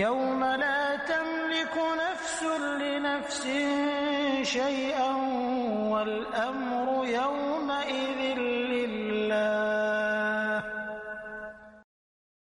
يوم لا تملك نفس لنفس شيئا والأمر يومئذ